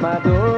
my door.